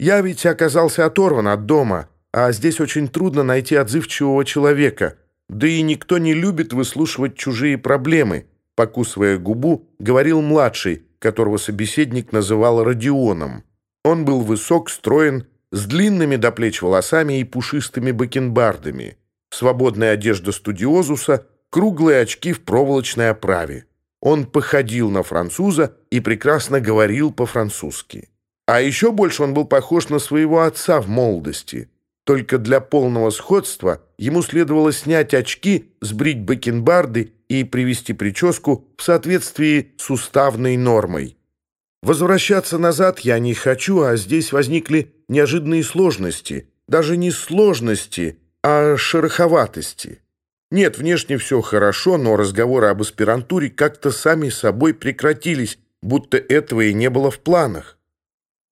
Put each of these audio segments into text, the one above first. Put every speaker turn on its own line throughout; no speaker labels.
Я ведь оказался оторван от дома, а здесь очень трудно найти отзывчивого человека. Да и никто не любит выслушивать чужие проблемы», — покусывая губу, говорил младший, которого собеседник называл Родионом. Он был высок, строен, с длинными до плеч волосами и пушистыми бакенбардами. Свободная одежда студиозуса, круглые очки в проволочной оправе. Он походил на француза и прекрасно говорил по-французски. А еще больше он был похож на своего отца в молодости. Только для полного сходства ему следовало снять очки, сбрить бакенбарды и привести прическу в соответствии с уставной нормой. Возвращаться назад я не хочу, а здесь возникли неожиданные сложности. Даже не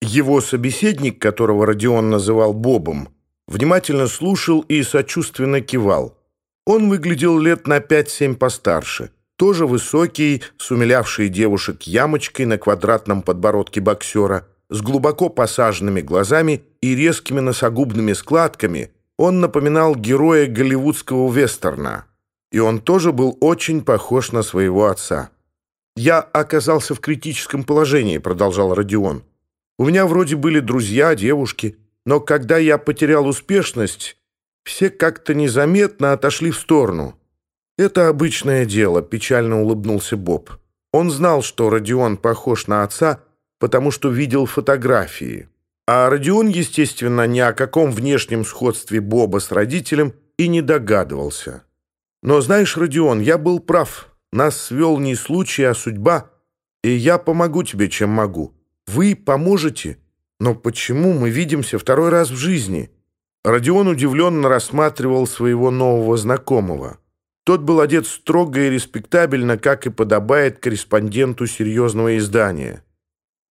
сложности, а шероховатости. Нет, внешне все хорошо, но разговоры об аспирантуре как-то сами собой прекратились, будто этого и не было в планах. Его собеседник, которого Родион называл Бобом, внимательно слушал и сочувственно кивал. Он выглядел лет на 5-7 постарше – тоже высокий, с умилявшей девушек ямочкой на квадратном подбородке боксера, с глубоко посаженными глазами и резкими носогубными складками, он напоминал героя голливудского вестерна. И он тоже был очень похож на своего отца. «Я оказался в критическом положении», — продолжал Родион. «У меня вроде были друзья, девушки, но когда я потерял успешность, все как-то незаметно отошли в сторону». «Это обычное дело», — печально улыбнулся Боб. Он знал, что Родион похож на отца, потому что видел фотографии. А Родион, естественно, ни о каком внешнем сходстве Боба с родителем и не догадывался. «Но знаешь, Родион, я был прав. Нас свел не случай, а судьба. И я помогу тебе, чем могу. Вы поможете? Но почему мы видимся второй раз в жизни?» Родион удивленно рассматривал своего нового знакомого. Тот был одет строго и респектабельно, как и подобает корреспонденту серьезного издания.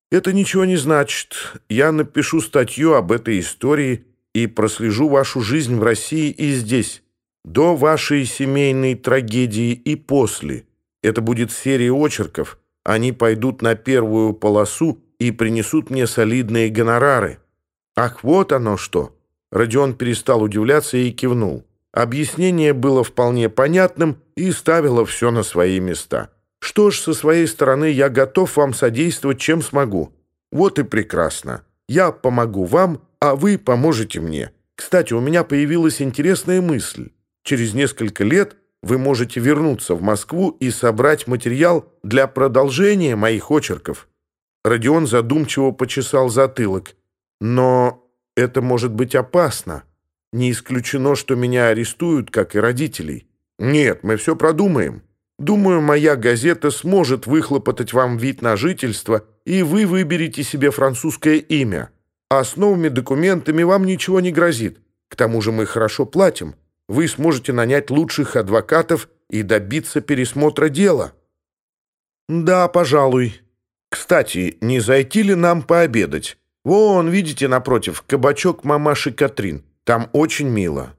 «Это ничего не значит. Я напишу статью об этой истории и прослежу вашу жизнь в России и здесь, до вашей семейной трагедии и после. Это будет серия очерков. Они пойдут на первую полосу и принесут мне солидные гонорары». «Ах, вот оно что!» Родион перестал удивляться и кивнул. Объяснение было вполне понятным и ставило все на свои места. «Что ж, со своей стороны я готов вам содействовать, чем смогу. Вот и прекрасно. Я помогу вам, а вы поможете мне. Кстати, у меня появилась интересная мысль. Через несколько лет вы можете вернуться в Москву и собрать материал для продолжения моих очерков». Родион задумчиво почесал затылок. «Но это может быть опасно. Не исключено, что меня арестуют, как и родителей. Нет, мы все продумаем. Думаю, моя газета сможет выхлопотать вам вид на жительство, и вы выберете себе французское имя. А с новыми документами вам ничего не грозит. К тому же мы хорошо платим. Вы сможете нанять лучших адвокатов и добиться пересмотра дела». «Да, пожалуй», кстати, не зайти ли нам пообедать? Вон, видите, напротив, кабачок мамаши Катрин. Там очень мило.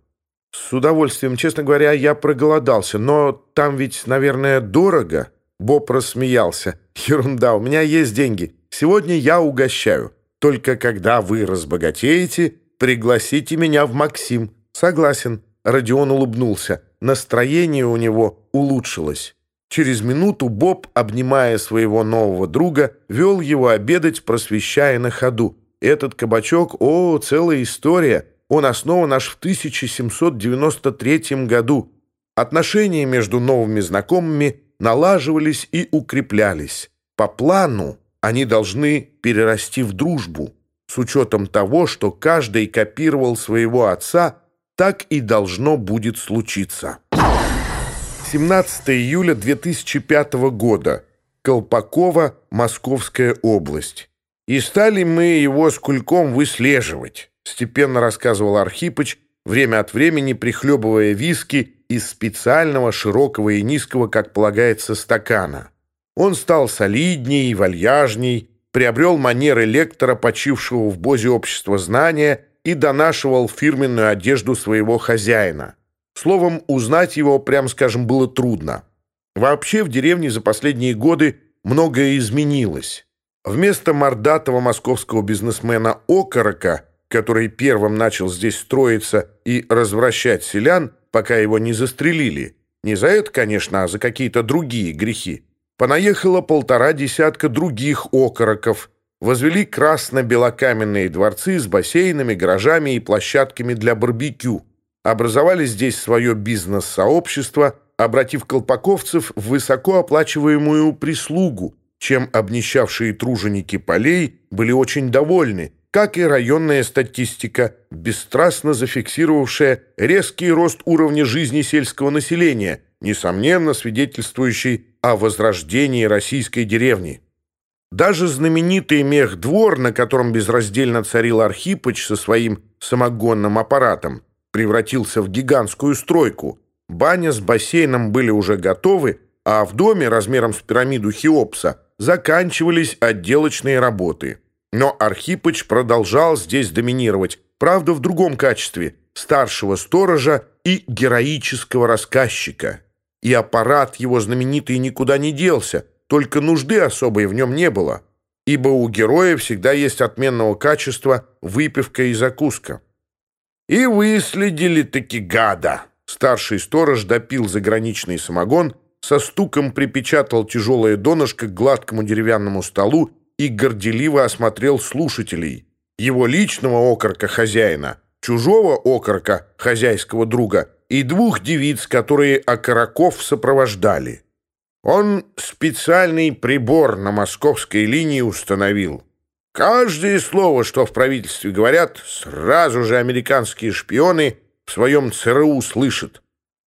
С удовольствием, честно говоря, я проголодался, но там ведь, наверное, дорого. Боб рассмеялся. Ерунда, у меня есть деньги. Сегодня я угощаю. Только когда вы разбогатеете, пригласите меня в Максим. Согласен. Родион улыбнулся. Настроение у него улучшилось. Через минуту Боб, обнимая своего нового друга, вел его обедать, просвещая на ходу. Этот кабачок, о, целая история. Он основан аж в 1793 году. Отношения между новыми знакомыми налаживались и укреплялись. По плану они должны перерасти в дружбу. С учетом того, что каждый копировал своего отца, так и должно будет случиться. 17 июля 2005 года. Колпакова, Московская область. «И стали мы его с Кульком выслеживать», — степенно рассказывал Архипыч, время от времени прихлебывая виски из специального широкого и низкого, как полагается, стакана. Он стал солидней и вальяжней, приобрел манеры лектора, почившего в бозе общества знания, и донашивал фирменную одежду своего хозяина — Словом, узнать его, прямо скажем, было трудно. Вообще в деревне за последние годы многое изменилось. Вместо мордатого московского бизнесмена Окорока, который первым начал здесь строиться и развращать селян, пока его не застрелили, не за это, конечно, а за какие-то другие грехи, понаехало полтора десятка других окороков, возвели красно-белокаменные дворцы с бассейнами, гаражами и площадками для барбекю – Образовали здесь свое бизнес-сообщество, обратив колпаковцев в высокооплачиваемую прислугу, чем обнищавшие труженики полей были очень довольны, как и районная статистика, бесстрастно зафиксировавшая резкий рост уровня жизни сельского населения, несомненно свидетельствующий о возрождении российской деревни. Даже знаменитый мехдвор, на котором безраздельно царил Архипыч со своим самогонным аппаратом, превратился в гигантскую стройку. Баня с бассейном были уже готовы, а в доме размером с пирамиду Хеопса заканчивались отделочные работы. Но Архипыч продолжал здесь доминировать, правда в другом качестве – старшего сторожа и героического рассказчика. И аппарат его знаменитый никуда не делся, только нужды особой в нем не было, ибо у героя всегда есть отменного качества выпивка и закуска. И выследили-таки гада. Старший сторож допил заграничный самогон со стуком припечатал тяжелое донышко к гладкому деревянному столу и горделиво осмотрел слушателей. Его личного окорка хозяина, чужого окорка хозяйского друга и двух девиц, которые окороков сопровождали. Он специальный прибор на московской линии установил. Каждое слово, что в правительстве говорят, сразу же американские шпионы в своем ЦРУ слышат.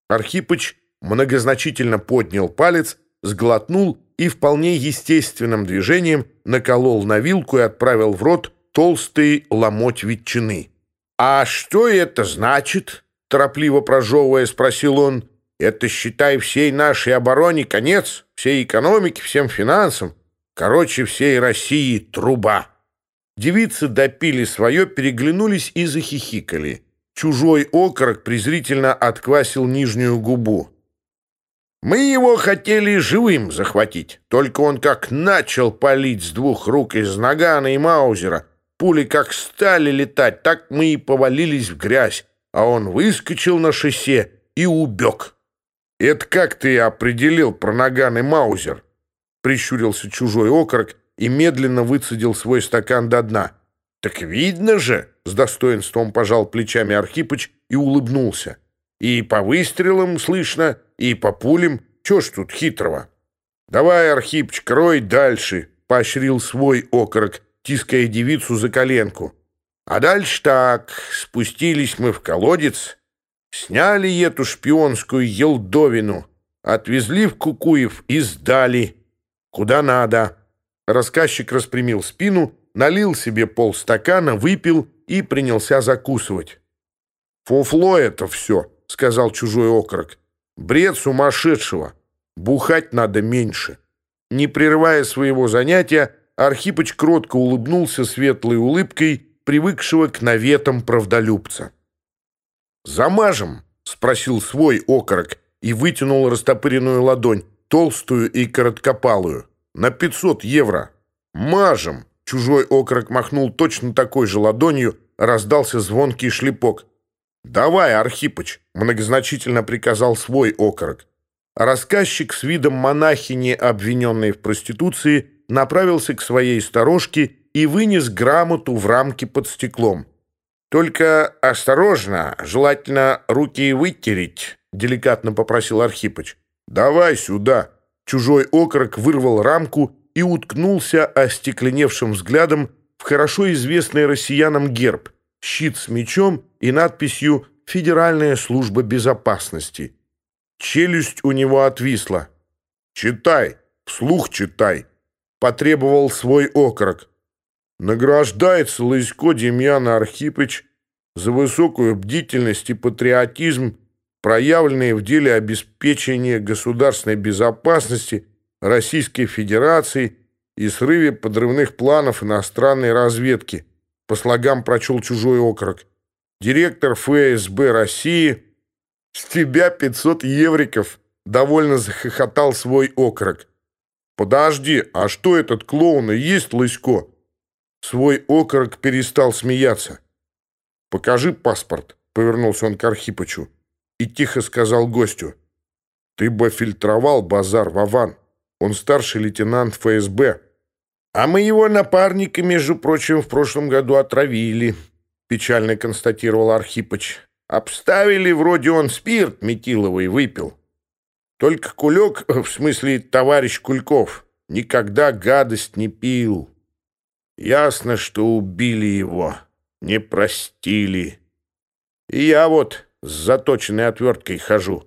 Архипыч многозначительно поднял палец, сглотнул и вполне естественным движением наколол на вилку и отправил в рот толстый ломоть ветчины. «А что это значит?» — торопливо прожевывая, спросил он. «Это, считай, всей нашей обороне конец, всей экономике, всем финансам. Короче, всей России труба». Девицы допили свое, переглянулись и захихикали. Чужой окорок презрительно отквасил нижнюю губу. Мы его хотели живым захватить, только он как начал палить с двух рук из нагана и маузера. Пули как стали летать, так мы и повалились в грязь, а он выскочил на шоссе и убег. «Это как ты определил про наган и маузер?» Прищурился чужой окорок и медленно выцедил свой стакан до дна. «Так видно же!» — с достоинством пожал плечами Архипыч и улыбнулся. «И по выстрелам слышно, и по пулям. Чё ж тут хитрого?» «Давай, Архипыч, крой дальше!» — поощрил свой окорок, тиская девицу за коленку. «А дальше так. Спустились мы в колодец, сняли эту шпионскую елдовину, отвезли в Кукуев и сдали. Куда надо!» Рассказчик распрямил спину, налил себе полстакана, выпил и принялся закусывать. «Фуфло это все», — сказал чужой окорок. Бред сумасшедшего. Бухать надо меньше. Не прерывая своего занятия, Архипыч кротко улыбнулся светлой улыбкой, привыкшего к наветам правдолюбца. «Замажем?» — спросил свой окорок и вытянул растопыренную ладонь, толстую и короткопалую. «На 500 евро». «Мажем!» — чужой окорок махнул точно такой же ладонью, раздался звонкий шлепок. «Давай, Архипыч!» — многозначительно приказал свой окорок. Рассказчик с видом монахини, обвиненной в проституции, направился к своей сторожке и вынес грамоту в рамке под стеклом. «Только осторожно, желательно руки вытереть», — деликатно попросил Архипыч. «Давай сюда!» Чужой окорок вырвал рамку и уткнулся остекленевшим взглядом в хорошо известный россиянам герб, щит с мечом и надписью «Федеральная служба безопасности». Челюсть у него отвисла. «Читай! Вслух читай!» — потребовал свой окорок. Награждается Лысько Демьяна Архипыч за высокую бдительность и патриотизм проявленные в деле обеспечения государственной безопасности Российской Федерации и срыве подрывных планов иностранной разведки. По слогам прочел чужой окорок. Директор ФСБ России «С тебя 500 евриков!» довольно захохотал свой окорок. «Подожди, а что этот клоун и есть Лысько?» Свой окорок перестал смеяться. «Покажи паспорт», — повернулся он к Архипычу и тихо сказал гостю. «Ты бы фильтровал базар, Вован. Он старший лейтенант ФСБ». «А мы его напарника, между прочим, в прошлом году отравили», — печально констатировал Архипыч. «Обставили, вроде он спирт метиловый выпил. Только Кулек, в смысле товарищ Кульков, никогда гадость не пил. Ясно, что убили его, не простили. И я вот с заточенной отверткой хожу.